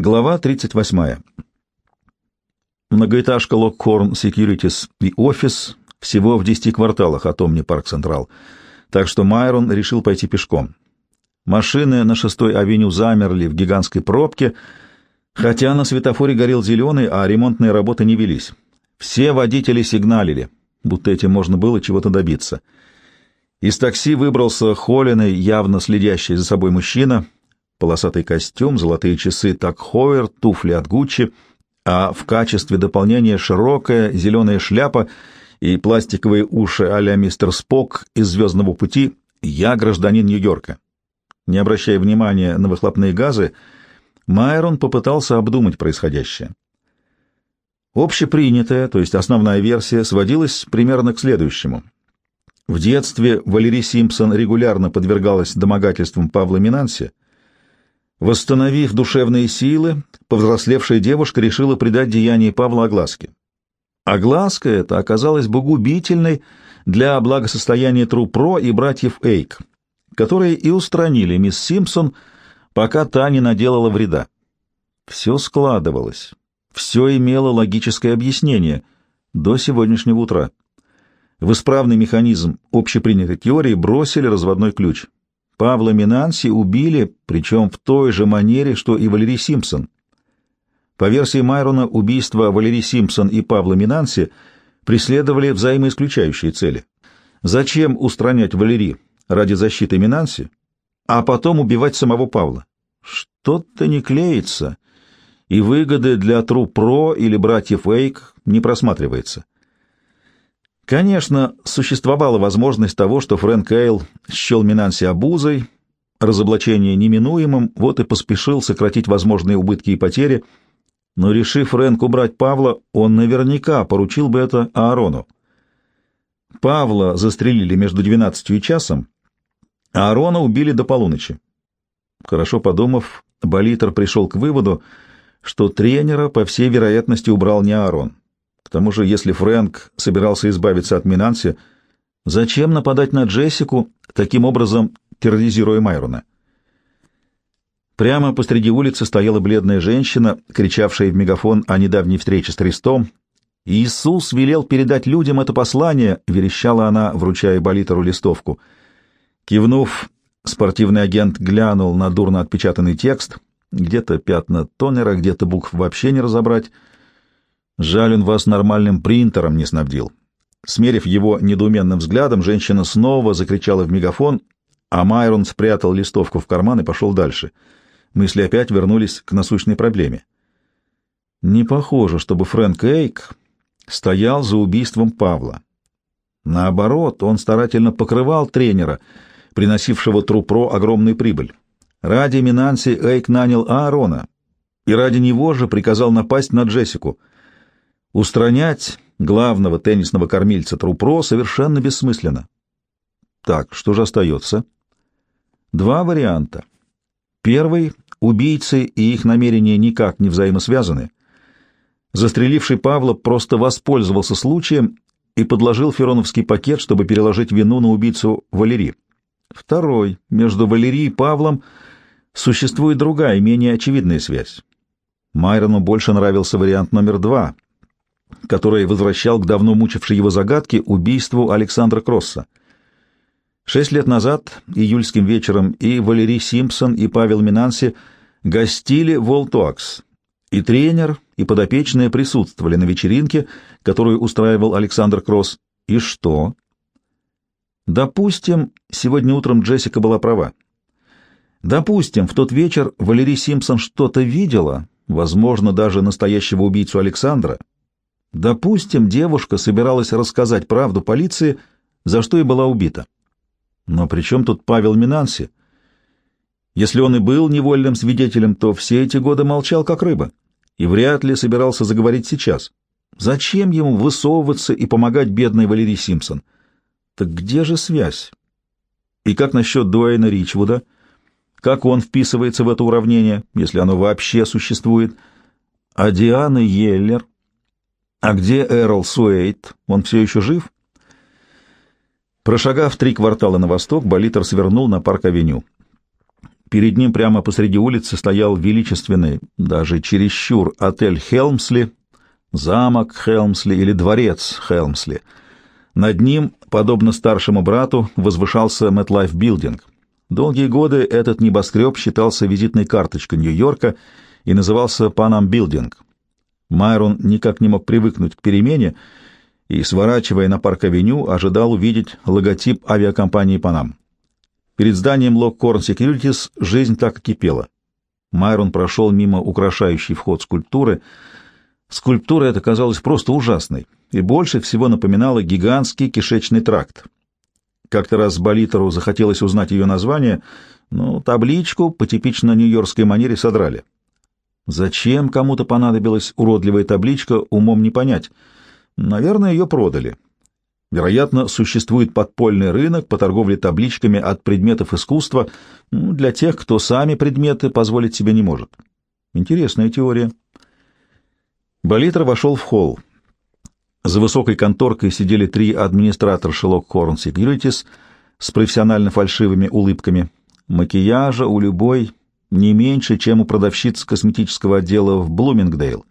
Глава 38. Многоэтажка Локхорн Securities и офис всего в 10 кварталах от Омни Парк Централ, так что Майрон решил пойти пешком. Машины на шестой авеню замерли в гигантской пробке, хотя на светофоре горел зеленый, а ремонтные работы не велись. Все водители сигналили, будто этим можно было чего-то добиться. Из такси выбрался холеный, явно следящий за собой мужчина — полосатый костюм, золотые часы так Ховер, туфли от Гуччи, а в качестве дополнения широкая зеленая шляпа и пластиковые уши а-ля мистер Спок из «Звездного пути» «Я гражданин Нью-Йорка». Не обращая внимания на выхлопные газы, Майрон попытался обдумать происходящее. Общепринятая, то есть основная версия, сводилась примерно к следующему. В детстве Валерий Симпсон регулярно подвергалась домогательствам Павла Минанси, Восстановив душевные силы, повзрослевшая девушка решила придать деянию Павла огласке. Огласка эта оказалась бы губительной для благосостояния Трупро и братьев Эйк, которые и устранили мисс Симпсон, пока та не наделала вреда. Все складывалось, все имело логическое объяснение до сегодняшнего утра. В исправный механизм общепринятой теории бросили разводной ключ — Павла Минанси убили, причем в той же манере, что и Валерий Симпсон. По версии Майрона, убийства Валерий Симпсон и Павла Минанси преследовали взаимоисключающие цели. Зачем устранять Валерий ради защиты Минанси, а потом убивать самого Павла? Что-то не клеится, и выгоды для Тру-Про или братьев Эйк не просматривается. Конечно, существовала возможность того, что Фрэнк Эйл счел Минанси обузой, разоблачение неминуемым, вот и поспешил сократить возможные убытки и потери, но, решив Фрэнк убрать Павла, он наверняка поручил бы это Аарону. Павла застрелили между двенадцатью и часом, а Аарона убили до полуночи. Хорошо подумав, Болитер пришел к выводу, что тренера, по всей вероятности, убрал не Аарон. К тому же, если Фрэнк собирался избавиться от Минанси, зачем нападать на Джессику, таким образом терроризируя Майрона? Прямо посреди улицы стояла бледная женщина, кричавшая в мегафон о недавней встрече с Трестом. «Иисус велел передать людям это послание», — верещала она, вручая Болитеру листовку. Кивнув, спортивный агент глянул на дурно отпечатанный текст. Где-то пятна тонера, где-то букв вообще не разобрать — Жаль, он вас нормальным принтером не снабдил. Смерив его недоуменным взглядом, женщина снова закричала в мегафон, а Майрон спрятал листовку в карман и пошел дальше. Мысли опять вернулись к насущной проблеме. Не похоже, чтобы Фрэнк Эйк стоял за убийством Павла. Наоборот, он старательно покрывал тренера, приносившего Трупро огромную прибыль. Ради Минанси Эйк нанял Аарона, и ради него же приказал напасть на Джессику — Устранять главного теннисного кормильца Трупро совершенно бессмысленно. Так, что же остается? Два варианта. Первый — убийцы и их намерения никак не взаимосвязаны. Застреливший Павла просто воспользовался случаем и подложил фероновский пакет, чтобы переложить вину на убийцу Валерии. Второй. Между Валерией и Павлом существует другая, менее очевидная связь. Майрону больше нравился вариант номер два — который возвращал к давно мучившей его загадке убийству Александра Кросса. Шесть лет назад, июльским вечером, и Валерий Симпсон, и Павел Минанси гостили в Волтуакс, и тренер, и подопечные присутствовали на вечеринке, которую устраивал Александр Кросс. И что? Допустим, сегодня утром Джессика была права. Допустим, в тот вечер Валерий Симпсон что-то видела, возможно, даже настоящего убийцу Александра, Допустим, девушка собиралась рассказать правду полиции, за что и была убита. Но при чем тут Павел Минанси? Если он и был невольным свидетелем, то все эти годы молчал, как рыба, и вряд ли собирался заговорить сейчас. Зачем ему высовываться и помогать бедной Валерии Симпсон? Так где же связь? И как насчет Дуэйна Ричвуда? Как он вписывается в это уравнение, если оно вообще существует? А Диана Йеллер «А где Эрл Суэйт? Он все еще жив?» Прошагав три квартала на восток, Болитер свернул на парк-авеню. Перед ним прямо посреди улицы стоял величественный, даже чересчур, отель Хелмсли, замок Хелмсли или дворец Хелмсли. Над ним, подобно старшему брату, возвышался MetLife Building. Долгие годы этот небоскреб считался визитной карточкой Нью-Йорка и назывался Building. Майрон никак не мог привыкнуть к перемене и, сворачивая на парк-авеню, ожидал увидеть логотип авиакомпании Panam. Перед зданием Lockhorn Securities жизнь так кипела. Майрон прошел мимо украшающей вход скульптуры. Скульптура эта казалась просто ужасной и больше всего напоминала гигантский кишечный тракт. Как-то раз Болитеру захотелось узнать ее название, но табличку по типично нью-йоркской манере содрали. Зачем кому-то понадобилась уродливая табличка, умом не понять. Наверное, ее продали. Вероятно, существует подпольный рынок по торговле табличками от предметов искусства ну, для тех, кто сами предметы позволить себе не может. Интересная теория. Болитер вошел в холл. За высокой конторкой сидели три администратора Шелок Хорн Securities с профессионально фальшивыми улыбками. Макияжа у любой не меньше, чем у продавщиц косметического отдела в Блумингдейл.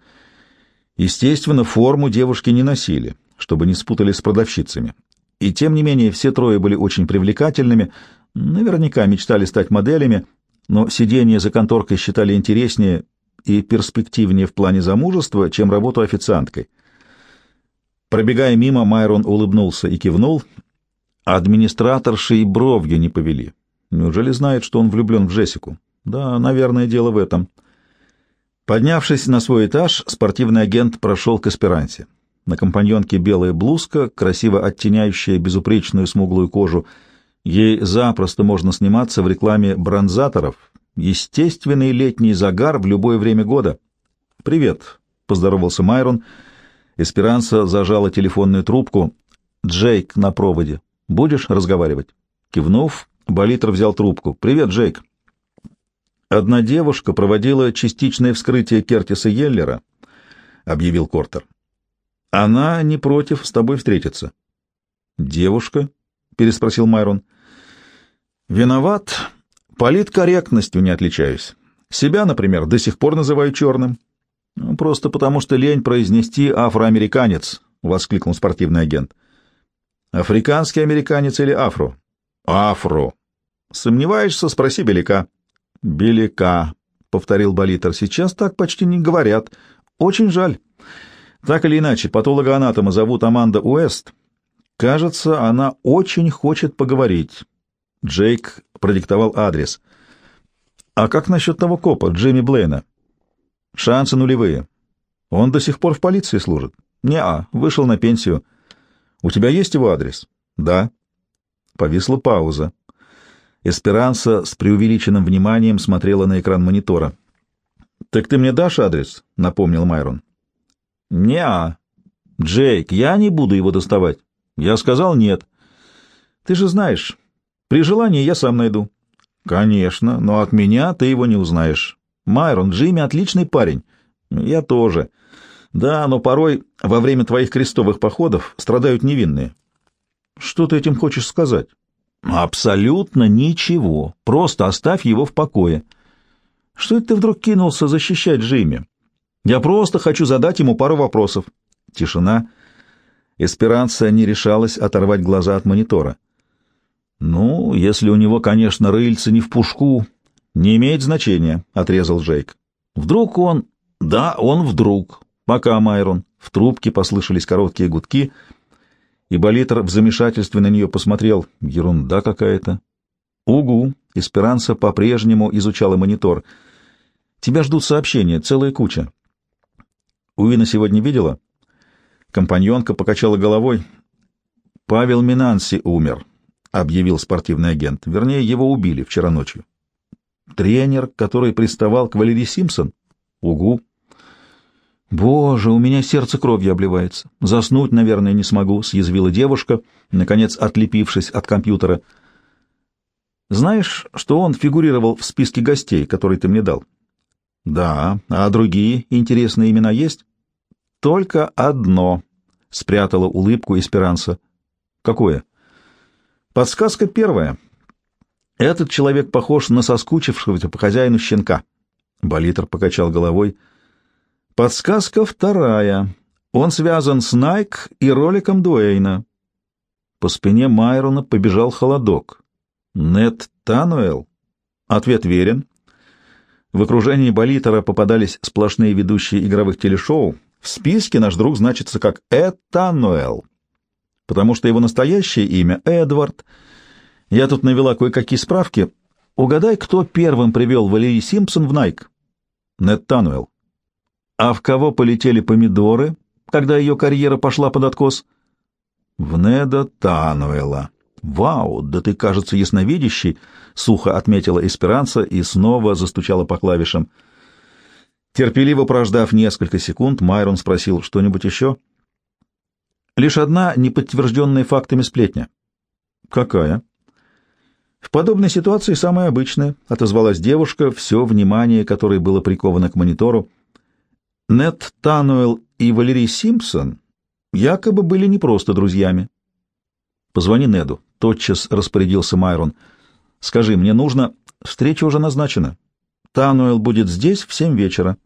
Естественно, форму девушки не носили — чтобы не спутались с продавщицами. И тем не менее все трое были очень привлекательными, наверняка мечтали стать моделями, но сидение за конторкой считали интереснее и перспективнее в плане замужества, чем работу официанткой. Пробегая мимо, Майрон улыбнулся и кивнул. Администраторши и бровью не повели. Неужели знает, что он влюблен в Джессику? Да, наверное, дело в этом. Поднявшись на свой этаж, спортивный агент прошел к эсперансе. На компаньонке белая блузка, красиво оттеняющая безупречную смуглую кожу. Ей запросто можно сниматься в рекламе бронзаторов. Естественный летний загар в любое время года. «Привет», — поздоровался Майрон. Эсперанса зажала телефонную трубку. «Джейк на проводе. Будешь разговаривать?» Кивнув, Болитер взял трубку. «Привет, Джейк». «Одна девушка проводила частичное вскрытие Кертиса Йеллера», — объявил Кортер. Она не против с тобой встретиться. Девушка? переспросил Майрон. Виноват. Политкорректностью не отличаюсь. Себя, например, до сих пор называю черным. Ну, просто потому, что лень произнести афроамериканец, воскликнул спортивный агент. Африканский американец или афро? Афро. Сомневаешься, спроси Белика. Белика, повторил Болитер. Сейчас так почти не говорят. Очень жаль. Так или иначе, патологоанатома зовут Аманда Уэст. Кажется, она очень хочет поговорить. Джейк продиктовал адрес. А как насчет того копа, Джимми Блейна? Шансы нулевые. Он до сих пор в полиции служит? Не-а, вышел на пенсию. У тебя есть его адрес? Да. Повисла пауза. Эсперанса с преувеличенным вниманием смотрела на экран монитора. «Так ты мне дашь адрес?» — напомнил Майрон. «Не-а. Джейк, я не буду его доставать». Я сказал «нет». «Ты же знаешь, при желании я сам найду». «Конечно, но от меня ты его не узнаешь. Майрон, Джимми отличный парень. Я тоже. Да, но порой во время твоих крестовых походов страдают невинные». «Что ты этим хочешь сказать?» «Абсолютно ничего. Просто оставь его в покое». «Что это ты вдруг кинулся защищать Джимми?» Я просто хочу задать ему пару вопросов. Тишина. Эсперанца не решалась оторвать глаза от монитора. «Ну, если у него, конечно, рыльца не в пушку, не имеет значения», — отрезал Джейк. «Вдруг он...» «Да, он вдруг. Пока, Майрон». В трубке послышались короткие гудки, и Болитер в замешательстве на нее посмотрел. Ерунда какая-то. «Угу». Эсперанца по-прежнему изучала монитор. «Тебя ждут сообщения, целая куча. Уина сегодня видела? Компаньонка покачала головой. Павел Минанси умер, объявил спортивный агент. Вернее, его убили вчера ночью. Тренер, который приставал к Валерии Симпсон? Угу. Боже, у меня сердце кровью обливается. Заснуть, наверное, не смогу, съязвила девушка, наконец отлепившись от компьютера. Знаешь, что он фигурировал в списке гостей, который ты мне дал? Да, а другие интересные имена есть? Только одно, спрятала улыбку Эсперанса. Какое? Подсказка первая. Этот человек похож на соскучившегося по хозяину щенка. Болитер покачал головой. Подсказка вторая. Он связан с Найк и роликом Дуэйна. По спине Майрона побежал холодок. Нет Тануэл? Ответ верен. В окружении Болитера попадались сплошные ведущие игровых телешоу. В списке наш друг значится как Этануэл, потому что его настоящее имя — Эдвард. Я тут навела кое-какие справки. Угадай, кто первым привел Валерий Симпсон в Найк? Нет Тануэл. А в кого полетели помидоры, когда ее карьера пошла под откос? В Неда Тануэла. «Вау, да ты, кажется, ясновидящий!» — сухо отметила Эсперанца и снова застучала по клавишам. Терпеливо прождав несколько секунд, Майрон спросил что-нибудь еще. «Лишь одна неподтвержденная фактами сплетня». «Какая?» «В подобной ситуации самая обычная», — отозвалась девушка, все внимание которой было приковано к монитору. Нет Тануэлл и Валерий Симпсон якобы были не просто друзьями. «Позвони Неду», — тотчас распорядился Майрон. «Скажи, мне нужно...» «Встреча уже назначена. Тануэл будет здесь в семь вечера».